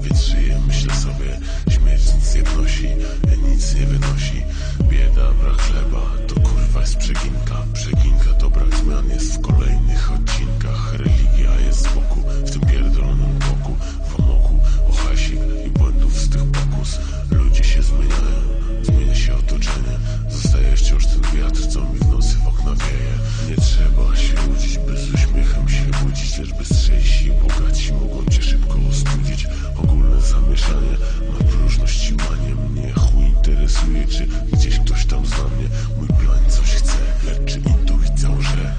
Więc myślę sobie Śmierć nic nie wnosi, nic nie wynosi. Tam zna mnie. Mój plan coś chce, lecz czy intuicja łże.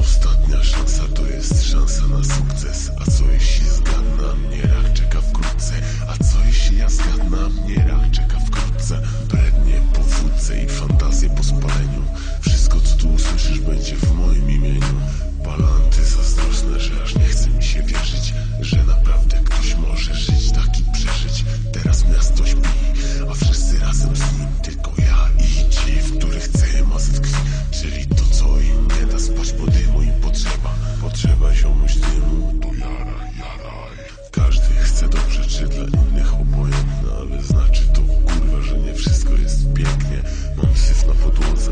Ostatnia szansa to jest szansa na sukces A co jeśli zgadnę, mnie rak czeka wkrótce. A co jeśli ja zgadnę, mnie rak czeka wkrótce. Brednie po wódce i fantazje po spaleniu znaczy dla innych obojętne Ale znaczy to kurwa, że nie wszystko jest pięknie. Mam syf na podłodze.